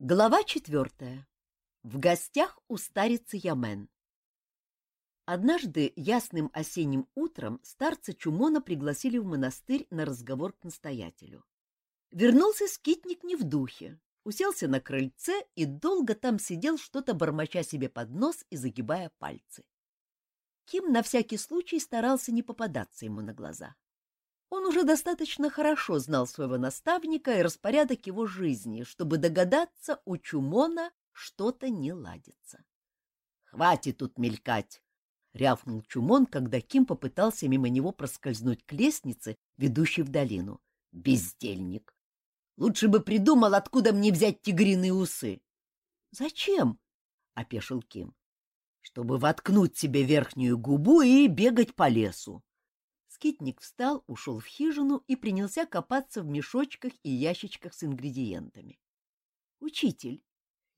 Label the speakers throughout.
Speaker 1: Глава четвертая. В гостях у старицы Ямен. Однажды ясным осенним утром старца Чумона пригласили в монастырь на разговор к настоятелю. Вернулся скитник не в духе, уселся на крыльце и долго там сидел, что-то бормоча себе под нос и загибая пальцы. Ким на всякий случай старался не попадаться ему на глаза. Он уже достаточно хорошо знал своего наставника и распорядок его жизни, чтобы догадаться, у Чумона что-то не ладится. — Хватит тут мелькать! — рявкнул Чумон, когда Ким попытался мимо него проскользнуть к лестнице, ведущей в долину. — Бездельник! Лучше бы придумал, откуда мне взять тигриные усы. — Зачем? — опешил Ким. — Чтобы воткнуть себе верхнюю губу и бегать по лесу. Скитник встал, ушел в хижину и принялся копаться в мешочках и ящичках с ингредиентами. — Учитель,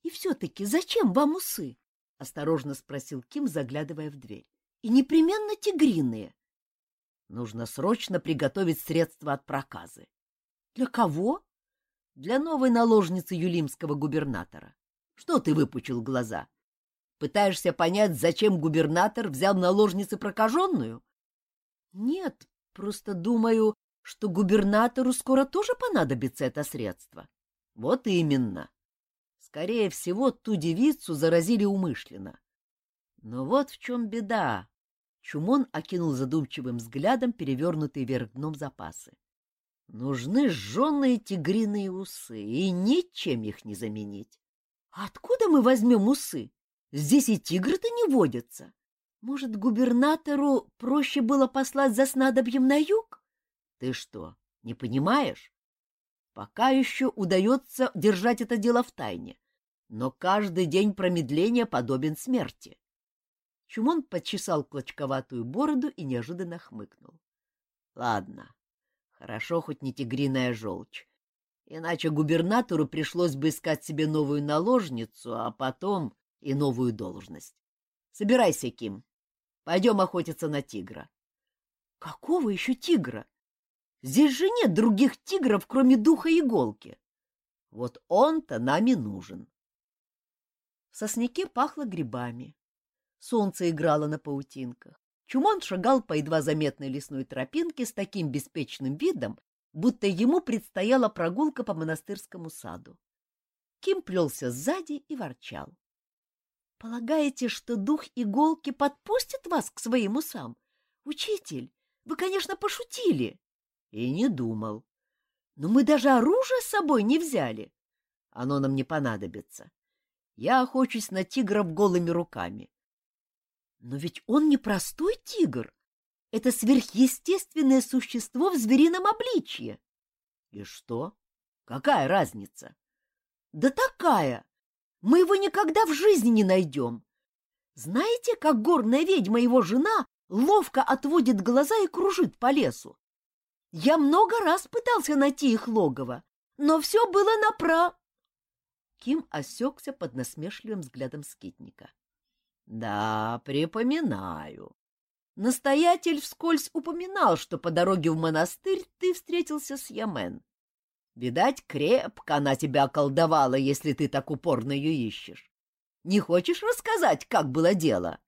Speaker 1: и все-таки зачем вам усы? — осторожно спросил Ким, заглядывая в дверь. — И непременно тигриные. — Нужно срочно приготовить средства от проказы. — Для кого? — Для новой наложницы юлимского губернатора. Что ты выпучил глаза? Пытаешься понять, зачем губернатор взял наложницу прокаженную? — нет, просто думаю, что губернатору скоро тоже понадобится это средство. Вот именно. Скорее всего, ту девицу заразили умышленно. Но вот в чем беда. Чумон окинул задумчивым взглядом перевернутые вверх дном запасы. Нужны жженые тигриные усы, и ничем их не заменить. Откуда мы возьмем усы? Здесь и тигры-то не водятся. Может, губернатору проще было послать за снадобьем на юг? Ты что, не понимаешь? Пока еще удается держать это дело в тайне, но каждый день промедления подобен смерти. Чумон почесал клочковатую бороду и неожиданно хмыкнул. — Ладно, хорошо хоть не тигриная желчь, иначе губернатору пришлось бы искать себе новую наложницу, а потом и новую должность. Собирайся, Ким, Пойдем охотиться на тигра. Какого еще тигра? Здесь же нет других тигров, кроме духа иголки. Вот он-то нам и нужен. В сосняке пахло грибами. Солнце играло на паутинках. Чумон шагал по едва заметной лесной тропинке с таким беспечным видом, будто ему предстояла прогулка по монастырскому саду. Ким плелся сзади и ворчал. Полагаете, что дух иголки подпустит вас к своим усам? Учитель, вы, конечно, пошутили. И не думал. Но мы даже оружие с собой не взяли. Оно нам не понадобится. Я охочусь на тигров голыми руками. Но ведь он не простой тигр. Это сверхъестественное существо в зверином обличье. И что? Какая разница? Да такая! Мы его никогда в жизни не найдем. Знаете, как горная ведьма, его жена, ловко отводит глаза и кружит по лесу? Я много раз пытался найти их логово, но все было напра... Ким осекся под насмешливым взглядом скитника. — Да, припоминаю. Настоятель вскользь упоминал, что по дороге в монастырь ты встретился с Ямен. Видать, крепко она тебя околдовала, если ты так упорно ее ищешь. Не хочешь рассказать, как было дело?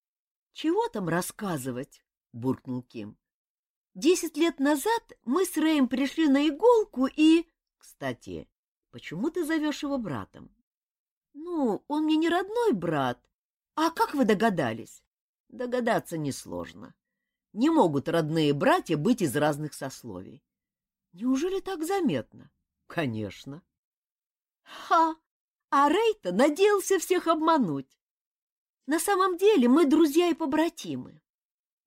Speaker 1: — Чего там рассказывать? — буркнул Ким. — Десять лет назад мы с Рэем пришли на иголку и... Кстати, почему ты зовешь его братом? — Ну, он мне не родной брат. А как вы догадались? — Догадаться несложно. Не могут родные братья быть из разных сословий. Неужели так заметно? Конечно. Ха! А Рейта надеялся всех обмануть. На самом деле мы друзья и побратимы.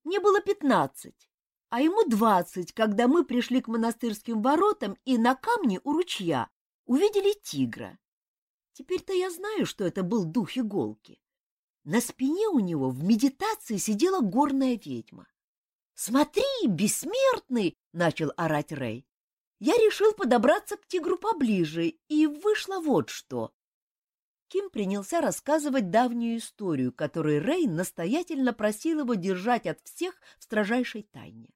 Speaker 1: Мне было пятнадцать, а ему двадцать, когда мы пришли к монастырским воротам и на камне у ручья увидели тигра. Теперь-то я знаю, что это был дух иголки. На спине у него в медитации сидела горная ведьма. «Смотри, бессмертный!» — начал орать Рэй я решил подобраться к тигру поближе, и вышло вот что. Ким принялся рассказывать давнюю историю, которую Рейн настоятельно просил его держать от всех в строжайшей тайне.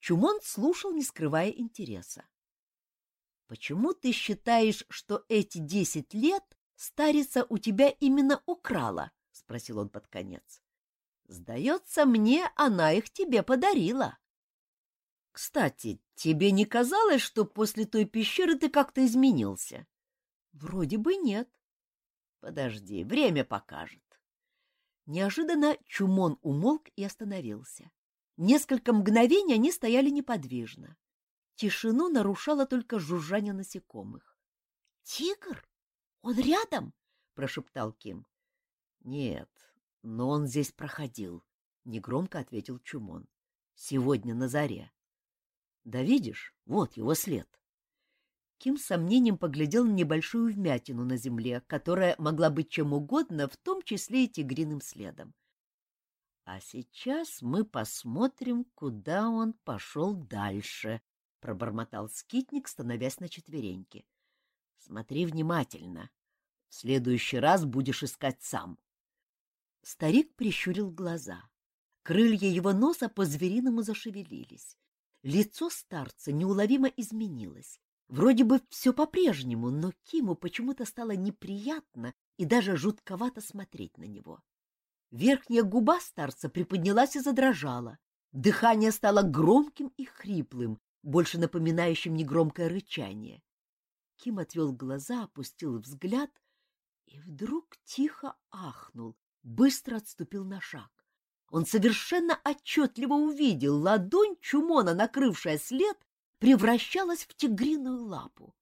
Speaker 1: Чумон слушал, не скрывая интереса. почему ты считаешь, что эти десять лет старица у тебя именно украла? — спросил он под конец. — Сдается мне, она их тебе подарила. — Кстати, тебе не казалось, что после той пещеры ты как-то изменился? — Вроде бы нет. — Подожди, время покажет. Неожиданно Чумон умолк и остановился. Несколько мгновений они стояли неподвижно. Тишину нарушало только жужжание насекомых. — Тигр? Он рядом? — прошептал Ким. — Нет, но он здесь проходил, — негромко ответил Чумон. — Сегодня на заре. — Да видишь, вот его след. Ким с сомнением поглядел на небольшую вмятину на земле, которая могла быть чем угодно, в том числе и тигриным следом. А сейчас мы посмотрим, куда он пошел дальше, — пробормотал скитник, становясь на четвереньки. — Смотри внимательно. В следующий раз будешь искать сам. Старик прищурил глаза. Крылья его носа по-звериному зашевелились. Лицо старца неуловимо изменилось. Вроде бы все по-прежнему, но Киму почему-то стало неприятно и даже жутковато смотреть на него. Верхняя губа старца приподнялась и задрожала. Дыхание стало громким и хриплым, больше напоминающим негромкое рычание. Ким отвел глаза, опустил взгляд и вдруг тихо ахнул, быстро отступил на шаг. Он совершенно отчетливо увидел ладонь Чумона, накрывшая след, превращалась в тигриную лапу.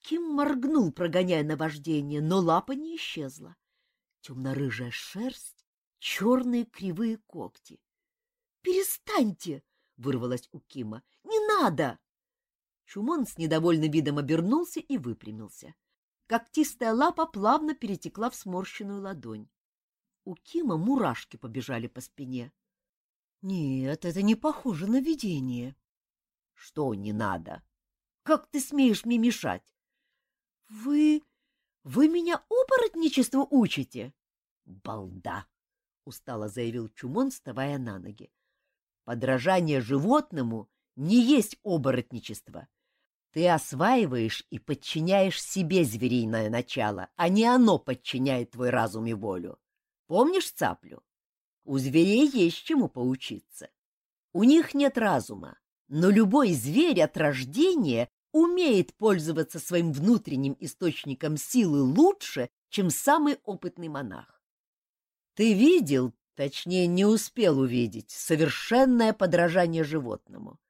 Speaker 1: Ким моргнул, прогоняя наваждение, но лапа не исчезла темно-рыжая шерсть, черные кривые когти. «Перестаньте!» — вырвалось у Кима. «Не надо!» Чумон с недовольным видом обернулся и выпрямился. Когтистая лапа плавно перетекла в сморщенную ладонь. У Кима мурашки побежали по спине. «Нет, это не похоже на видение». «Что не надо? Как ты смеешь мне мешать?» «Вы... Вы меня оборотничеству учите? — Балда! — устало заявил Чумон, вставая на ноги. — Подражание животному не есть оборотничество. Ты осваиваешь и подчиняешь себе звериное начало, а не оно подчиняет твой разум и волю. Помнишь цаплю? У зверей есть чему поучиться. У них нет разума, но любой зверь от рождения умеет пользоваться своим внутренним источником силы лучше, чем самый опытный монах. Ты видел, точнее, не успел увидеть, совершенное подражание животному.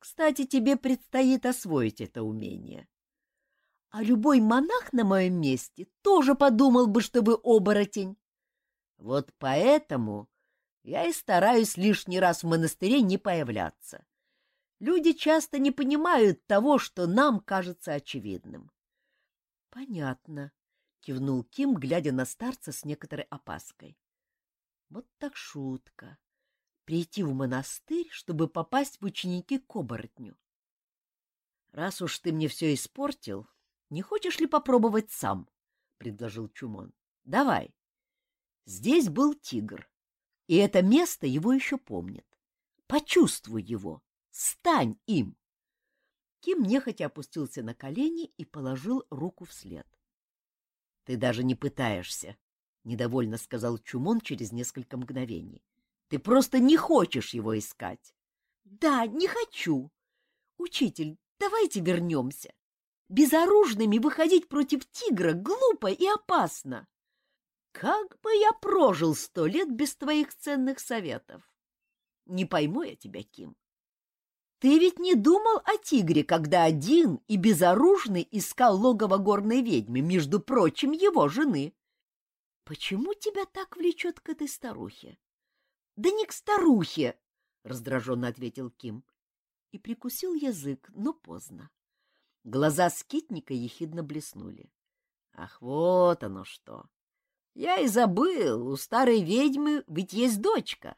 Speaker 1: Кстати, тебе предстоит освоить это умение. А любой монах на моем месте тоже подумал бы, что вы оборотень. Вот поэтому я и стараюсь лишний раз в монастыре не появляться. Люди часто не понимают того, что нам кажется очевидным. — Понятно, — кивнул Ким, глядя на старца с некоторой опаской. — Вот так шутка. Прийти в монастырь, чтобы попасть в ученики к оборотню. — Раз уж ты мне все испортил, не хочешь ли попробовать сам? — предложил Чумон. — Давай. Здесь был тигр, и это место его еще помнит. Почувствуй его. Стань им! Ким нехотя опустился на колени и положил руку вслед. — Ты даже не пытаешься, — недовольно сказал Чумон через несколько мгновений. — Ты просто не хочешь его искать. — Да, не хочу. Учитель, давайте вернемся. Безоружными выходить против тигра глупо и опасно. Как бы я прожил сто лет без твоих ценных советов? Не пойму я тебя, Ким. Ты ведь не думал о тигре, когда один и безоружный искал логово горной ведьмы, между прочим, его жены. Почему тебя так влечет к этой старухе? — Да не к старухе, — раздраженно ответил Ким. И прикусил язык, но поздно. Глаза скитника ехидно блеснули. — Ах, вот оно что! Я и забыл, у старой ведьмы ведь есть дочка.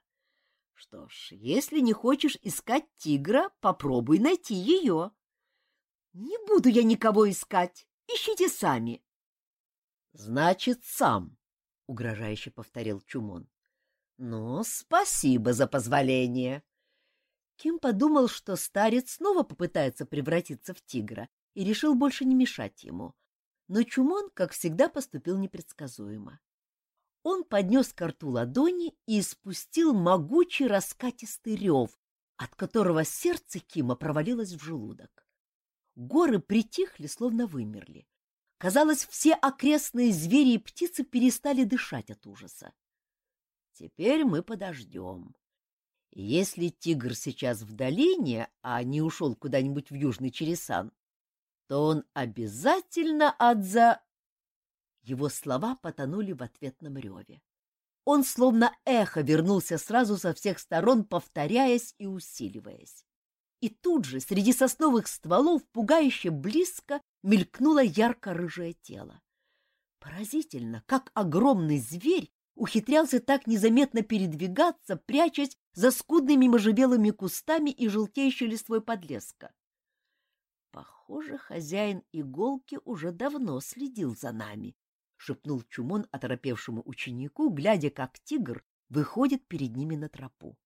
Speaker 1: Что ж, если не хочешь искать тигра, попробуй найти ее. Не буду я никого искать. Ищите сами. Значит, сам, угрожающе повторил Чумон. Ну, спасибо за позволение. Ким подумал, что старец снова попытается превратиться в тигра, и решил больше не мешать ему. Но Чумон, как всегда, поступил непредсказуемо. Он поднес к рту ладони и испустил могучий раскатистый рев, от которого сердце Кима провалилось в желудок. Горы притихли, словно вымерли. Казалось, все окрестные звери и птицы перестали дышать от ужаса. Теперь мы подождем. Если тигр сейчас в долине, а не ушел куда-нибудь в южный Чересан, то он обязательно отза... Его слова потонули в ответном реве. Он словно эхо вернулся сразу со всех сторон, повторяясь и усиливаясь. И тут же среди сосновых стволов пугающе близко мелькнуло ярко-рыжее тело. Поразительно, как огромный зверь ухитрялся так незаметно передвигаться, прячась за скудными можжевелыми кустами и желтеющей листвой подлеска. Похоже, хозяин иголки уже давно следил за нами, — шепнул Чумон оторопевшему ученику, глядя, как тигр выходит перед ними на тропу.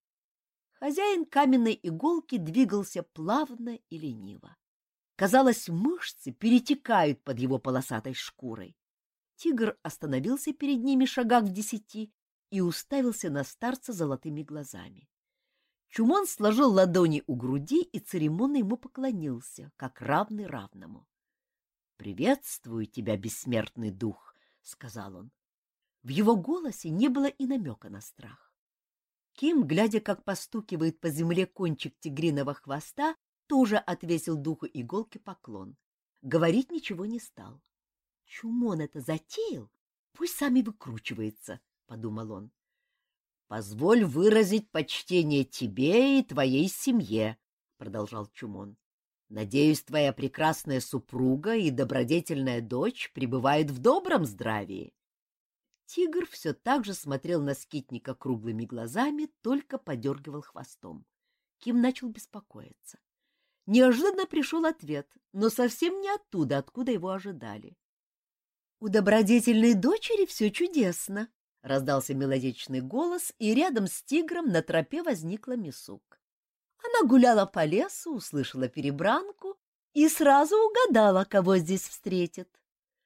Speaker 1: Хозяин каменной иголки двигался плавно и лениво. Казалось, мышцы перетекают под его полосатой шкурой. Тигр остановился перед ними шагах в десяти и уставился на старца золотыми глазами. Чумон сложил ладони у груди и церемонно ему поклонился, как равный равному. — Приветствую тебя, бессмертный дух, — сказал он. В его голосе не было и намека на страх. Ким, глядя, как постукивает по земле кончик тигриного хвоста, тоже отвесил духу иголки поклон. Говорить ничего не стал. Чумон это затеял, пусть сами выкручивается, — подумал он. — Позволь выразить почтение тебе и твоей семье, — продолжал Чумон. — Надеюсь, твоя прекрасная супруга и добродетельная дочь пребывают в добром здравии. Тигр все так же смотрел на скитника круглыми глазами, только подергивал хвостом. Ким начал беспокоиться. Неожиданно пришел ответ, но совсем не оттуда, откуда его ожидали. У добродетельной дочери все чудесно, — раздался мелодичный голос, и рядом с тигром на тропе возникла Мисук. Она гуляла по лесу, услышала перебранку и сразу угадала, кого здесь встретит.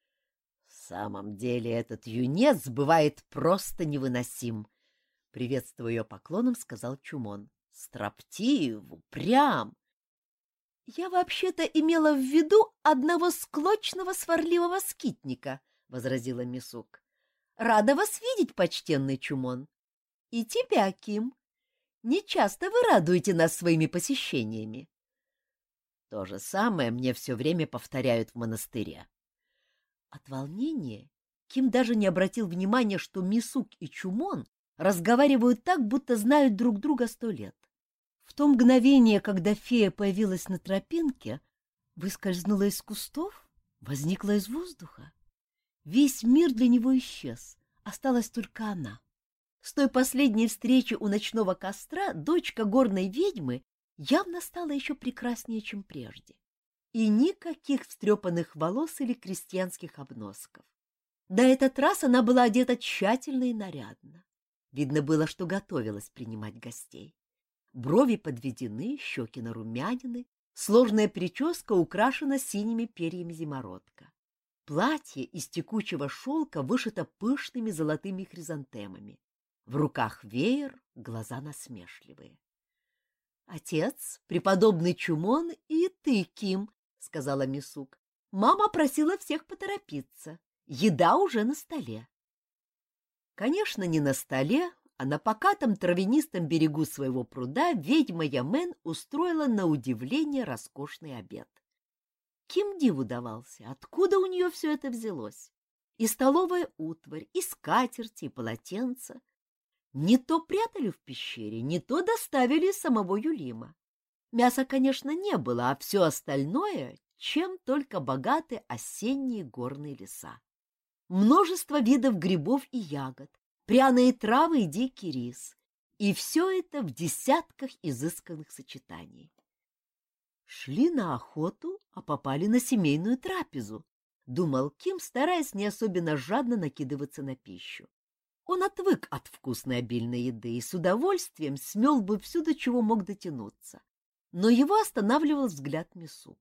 Speaker 1: — В самом деле этот юнец бывает просто невыносим, — приветствуя ее поклоном, сказал Чумон. — Строптив, упрям, я вообще-то имела в виду одного склочного сварливого скитника, возразила Мисук. Рада вас видеть, почтенный Чумон. И тебя, Ким. Не часто вы радуете нас своими посещениями. То же самое мне все время повторяют в монастыре. От волнения Ким даже не обратил внимания, что Мисук и Чумон разговаривают так, будто знают друг друга сто лет. В то мгновение, когда фея появилась на тропинке, выскользнула из кустов, возникла из воздуха. Весь мир для него исчез, осталась только она. С той последней встречи у ночного костра дочка горной ведьмы явно стала еще прекраснее, чем прежде. И никаких встрепанных волос или крестьянских обносков. На этот раз она была одета тщательно и нарядно. Видно было, что готовилась принимать гостей. Брови подведены, щеки нарумянины, сложная прическа украшена синими перьями зимородка. Платье из текучего шелка вышито пышными золотыми хризантемами. В руках веер, глаза насмешливые. — Отец, преподобный Чумон и ты, Ким, — сказала Мисук. — Мама просила всех поторопиться. Еда уже на столе. Конечно, не на столе, а на покатом травянистом берегу своего пруда ведьма Ямен устроила на удивление роскошный обед. Ким диву давался, откуда у нее все это взялось? И столовая утварь, и скатерти, и полотенца. Не то прятали в пещере, не то доставили самого Юлима. Мяса, конечно, не было, а все остальное, чем только богаты осенние горные леса. Множество видов грибов и ягод, пряные травы и дикий рис. И все это в десятках изысканных сочетаний. Шли на охоту, а попали на семейную трапезу, думал Ким, стараясь не особенно жадно накидываться на пищу. Он отвык от вкусной обильной еды и с удовольствием смел бы всюду, чего мог дотянуться. Но его останавливал взгляд Мисук.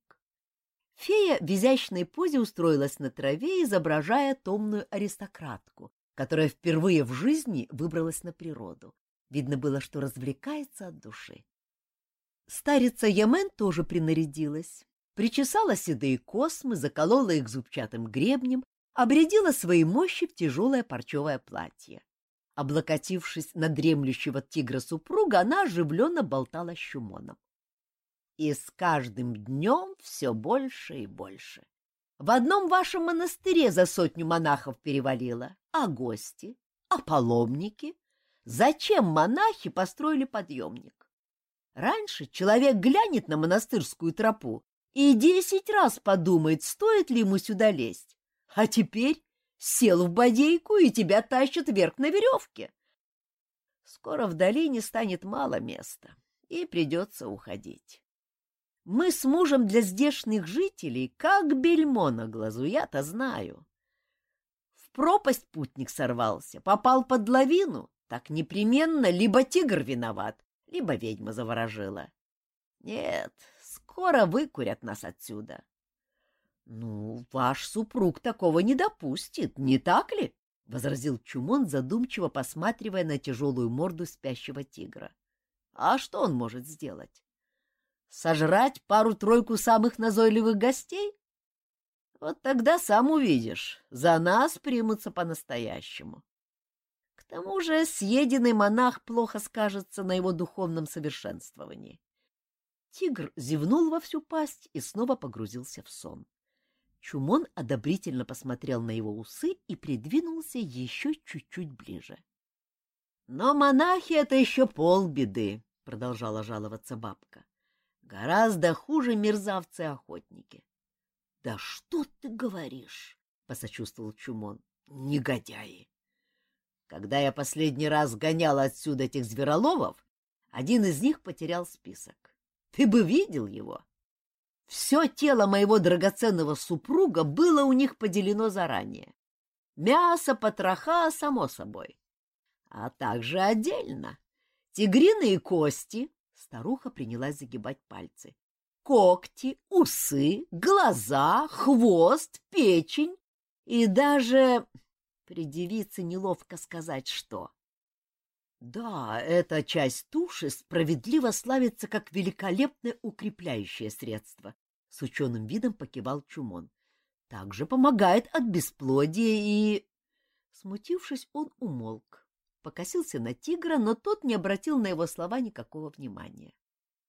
Speaker 1: Фея в изящной позе устроилась на траве, изображая томную аристократку, которая впервые в жизни выбралась на природу. Видно было, что развлекается от души. Старица Ямен тоже принарядилась, причесала седые космы, заколола их зубчатым гребнем, обрядила свои мощи в тяжелое парчевое платье. Облокотившись на дремлющего тигра супруга, она оживленно болтала с Щумоном. И с каждым днем все больше и больше. В одном вашем монастыре за сотню монахов перевалило. А гости? А паломники? Зачем монахи построили подъемник? Раньше человек глянет на монастырскую тропу и десять раз подумает, стоит ли ему сюда лезть. А теперь сел в бодейку, и тебя тащат вверх на веревке. Скоро в долине станет мало места, и придется уходить. Мы с мужем для здешних жителей как бельмо на глазу, я-то знаю. В пропасть путник сорвался, попал под лавину, так непременно либо тигр виноват, либо ведьма заворожила. Нет, скоро выкурят нас отсюда. — Ну, ваш супруг такого не допустит, не так ли? — возразил Чумон, задумчиво посматривая на тяжелую морду спящего тигра. — А что он может сделать? Сожрать пару-тройку самых назойливых гостей? Вот тогда сам увидишь, за нас примутся по-настоящему. К тому же съеденный монах плохо скажется на его духовном совершенствовании. Тигр зевнул во всю пасть и снова погрузился в сон. Чумон одобрительно посмотрел на его усы и придвинулся еще чуть-чуть ближе. — Но монахи — это еще полбеды, — продолжала жаловаться бабка. — Гораздо хуже мерзавцы-охотники. — Да что ты говоришь? — посочувствовал Чумон. — Негодяи! Когда я последний раз гонял отсюда этих звероловов, один из них потерял список. Ты бы видел его! — все тело моего драгоценного супруга было у них поделено заранее. Мясо, потроха, само собой. А также отдельно. Тигриные кости, старуха принялась загибать пальцы, когти, усы, глаза, хвост, печень и даже... При девице неловко сказать, что. Да, эта часть туши справедливо славится как великолепное укрепляющее средство, с ученым видом покивал Чумон. Также помогает от бесплодия и... Смутившись, он умолк, покосился на тигра, но тот не обратил на его слова никакого внимания.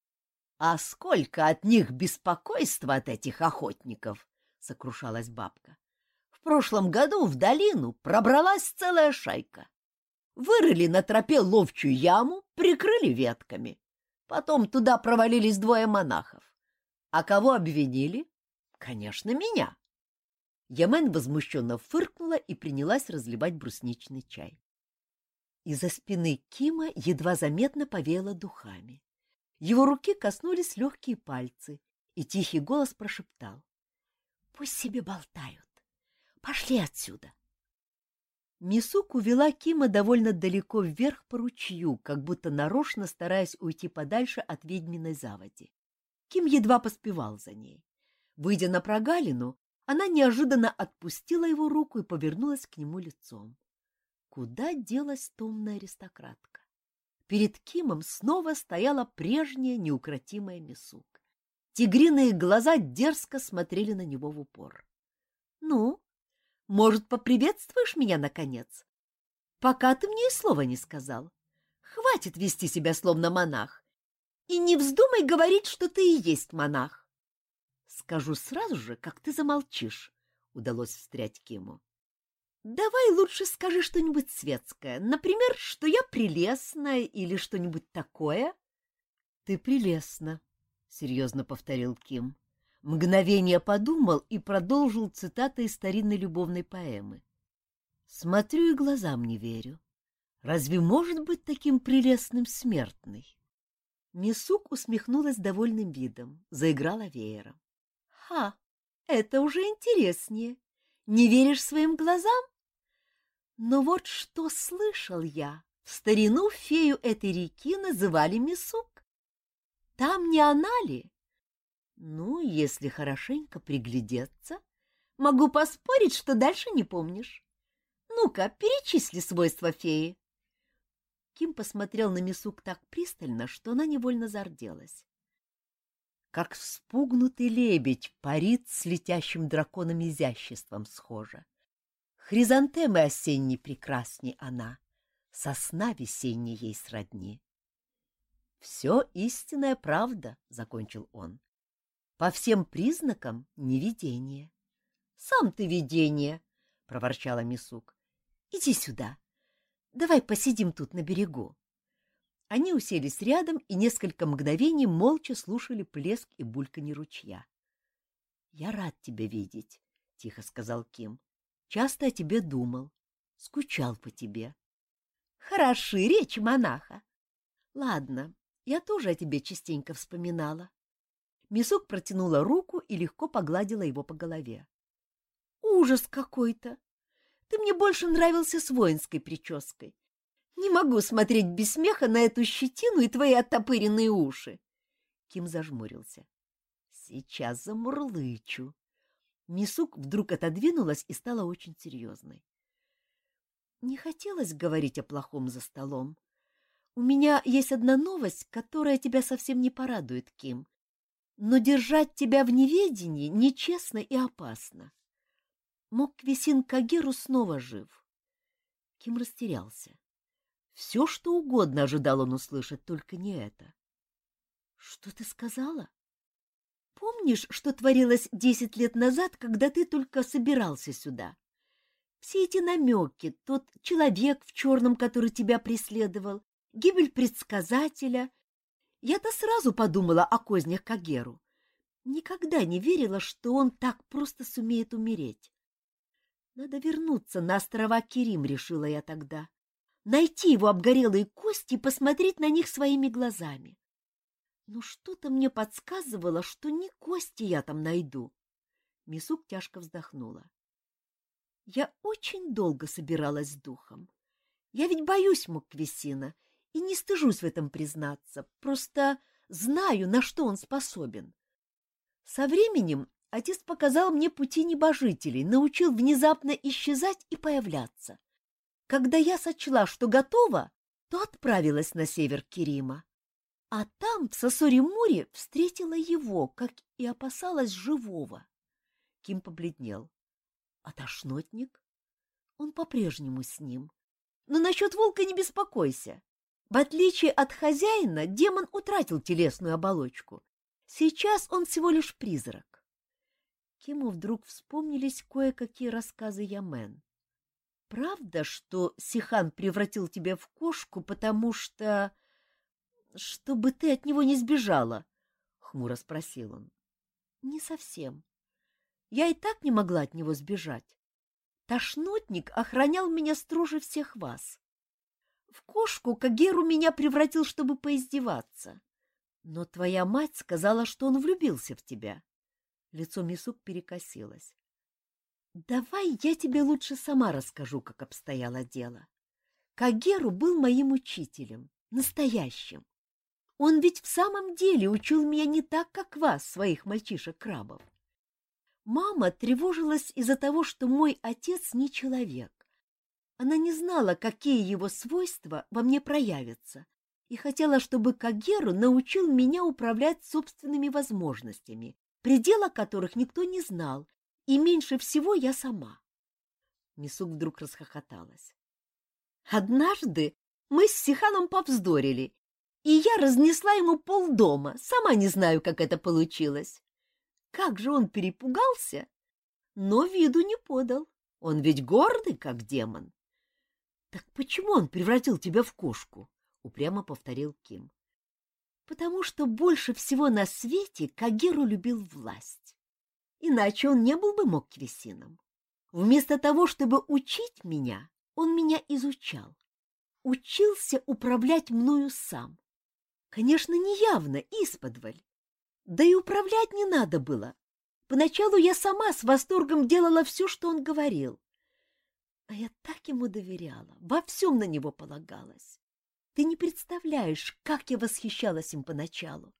Speaker 1: — А сколько от них беспокойства от этих охотников! — сокрушалась бабка. — В прошлом году в долину пробралась целая шайка. Вырыли на тропе ловчую яму, прикрыли ветками. Потом туда провалились двое монахов. А кого обвинили? Конечно, меня. Ямен возмущенно фыркнула и принялась разливать брусничный чай. Из-за спины Кима едва заметно повеяло духами. Его руки коснулись легкие пальцы, и тихий голос прошептал. — Пусть себе болтают. Пошли отсюда. Мисук увела Кима довольно далеко вверх по ручью, как будто нарочно стараясь уйти подальше от ведьминой заводи. Ким едва поспевал за ней. Выйдя на прогалину, она неожиданно отпустила его руку и повернулась к нему лицом. Куда делась томная аристократка? Перед Кимом снова стояла прежняя неукротимая Мисук. Тигриные глаза дерзко смотрели на него в упор. — Ну, может, поприветствуешь меня, наконец? Пока ты мне и слова не сказал. Хватит вести себя словно монах. И не вздумай говорить, что ты и есть монах. Скажу сразу же, как ты замолчишь, — удалось встрять Киму. Давай лучше скажи что-нибудь светское, например, что я прелестная или что-нибудь такое. Ты прелестна, — серьезно повторил Ким. Мгновение подумал и продолжил цитатой из старинной любовной поэмы. Смотрю и глазам не верю. Разве может быть таким прелестным смертный? Мисук усмехнулась довольным видом, заиграла веером. — Ха, это уже интереснее. Не веришь своим глазам? Но вот что слышал я. В старину фею этой реки называли Мисук. Там не она ли? Ну, если хорошенько приглядеться, могу поспорить, что дальше не помнишь. Ну-ка, перечисли свойства феи. Ким посмотрел на Мисук так пристально, что она невольно зарделась. Как вспугнутый лебедь парит с летящим драконом изяществом схожа. Хризантемы осенней прекрасней она, сосна весенней ей сродни. «Все истинная правда», — закончил он. «По всем признакам не видение». «Сам ты видение», — проворчала Мисук. «Иди сюда. Давай посидим тут на берегу». Они уселись рядом и несколько мгновений молча слушали плеск и бульканье ручья. «Я рад тебя видеть», — тихо сказал Ким. «Часто о тебе думал, скучал по тебе». «Хороши речь монаха». «Ладно, я тоже о тебе частенько вспоминала. Мисук протянула руку и легко погладила его по голове. Ужас какой-то! Ты мне больше нравился с воинской прической. Не могу смотреть без смеха на эту щетину и твои оттопыренные уши. Ким зажмурился. Сейчас замурлычу. Мисук вдруг отодвинулась и стала очень серьезной. Не хотелось говорить о плохом за столом, у меня есть одна новость, которая тебя совсем не порадует, Ким. Но держать тебя в неведении нечестно и опасно. Моквисин Кагеру снова жив. Ким растерялся. Все, что угодно ожидал он услышать, только не это. — Что ты сказала? — Помнишь, что творилось десять лет назад, когда ты только собирался сюда? Все эти намеки, тот человек в черном, который тебя преследовал, гибель предсказателя. Я-то сразу подумала о кознях Кагеру. Никогда не верила, что он так просто сумеет умереть. Надо вернуться на острова Керим, решила я тогда. Найти его обгорелые кости и посмотреть на них своими глазами. Но что-то мне подсказывало, что не кости я там найду. Мисук тяжко вздохнула. Я очень долго собиралась с духом. Я ведь боюсь Муквесина и не стыжусь в этом признаться, просто знаю, на что он способен. Со временем отец показал мне пути небожителей, научил внезапно исчезать и появляться. Когда я сочла, что готова, то отправилась на север Керима. А там, в Сосоре-Муре, встретила его, как и опасалась живого. Ким побледнел. А тошнотник? Он по-прежнему с ним. Но насчет волка не беспокойся. В отличие от хозяина, демон утратил телесную оболочку. Сейчас он всего лишь призрак. Киму вдруг вспомнились кое-какие рассказы Ямен. Правда, что Сихан превратил тебя в кошку, потому что... чтобы ты от него не сбежала? — хмуро спросил он. — Не совсем. Я и так не могла от него сбежать. Тошнотник охранял меня строже всех вас. В кошку Кагеру меня превратил, чтобы поиздеваться. Но твоя мать сказала, что он влюбился в тебя. Лицо Мисук перекосилось. Давай я тебе лучше сама расскажу, как обстояло дело. Кагеру был моим учителем, настоящим. Он ведь в самом деле учил меня не так, как вас, своих мальчишек-крабов. Мама тревожилась из-за того, что мой отец не человек. Она не знала, какие его свойства во мне проявятся, и хотела, чтобы Кагеру научил меня управлять собственными возможностями, предела которых никто не знал, и меньше всего я сама. Мисук вдруг расхохоталась. Однажды мы с Сиханом повздорили, и я разнесла ему полдома, сама не знаю, как это получилось. Как же он перепугался, но виду не подал. Он ведь гордый, как демон. Так почему он превратил тебя в кошку? упрямо повторил Ким. Потому что больше всего на свете Кагеру любил власть. Иначе он не был бы Мокквисином. Вместо того, чтобы учить меня, он меня изучал. Учился управлять мною сам. Конечно, не явно, исподволь. Да и управлять не надо было. Поначалу я сама с восторгом делала все, что он говорил. А я так ему доверяла, во всем на него полагалась. Ты не представляешь, как я восхищалась им поначалу.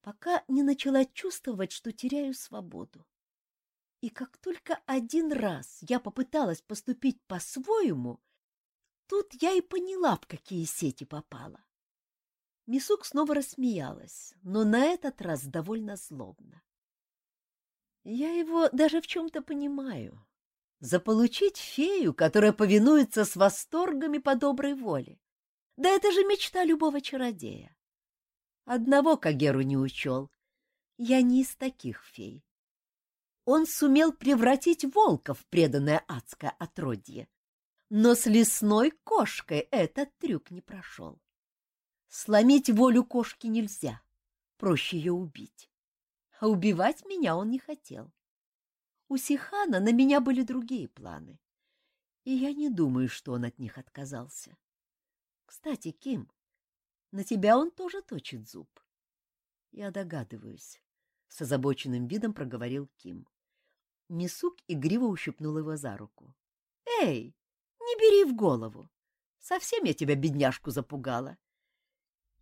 Speaker 1: пока не начала чувствовать, что теряю свободу. И как только один раз я попыталась поступить по-своему, тут я и поняла, в какие сети попала. Мисук снова рассмеялась, но на этот раз довольно злобно. Я его даже в чем-то понимаю. Заполучить фею, которая повинуется с восторгами по доброй воле. Да это же мечта любого чародея. Одного Кагеру не учел. Я не из таких фей. Он сумел превратить волка в преданное адское отродье. Но с лесной кошкой этот трюк не прошел. Сломить волю кошки нельзя, проще ее убить. А убивать меня он не хотел. У Сихана на меня были другие планы, и я не думаю, что он от них отказался. Кстати, Ким, на тебя он тоже точит зуб. Я догадываюсь, — с озабоченным видом проговорил Ким. Мисук игриво ущипнул его за руку. — Эй, не бери в голову. Совсем я тебя, бедняжку, запугала.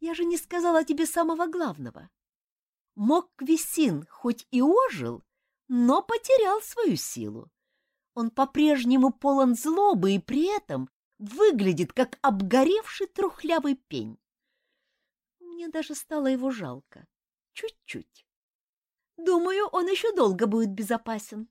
Speaker 1: Я же не сказала тебе самого главного. Мок Квисин хоть и ожил, но потерял свою силу. Он по-прежнему полон злобы и при этом выглядит как обгоревший трухлявый пень. Мне даже стало его жалко. Чуть-чуть. Думаю, он еще долго будет безопасен.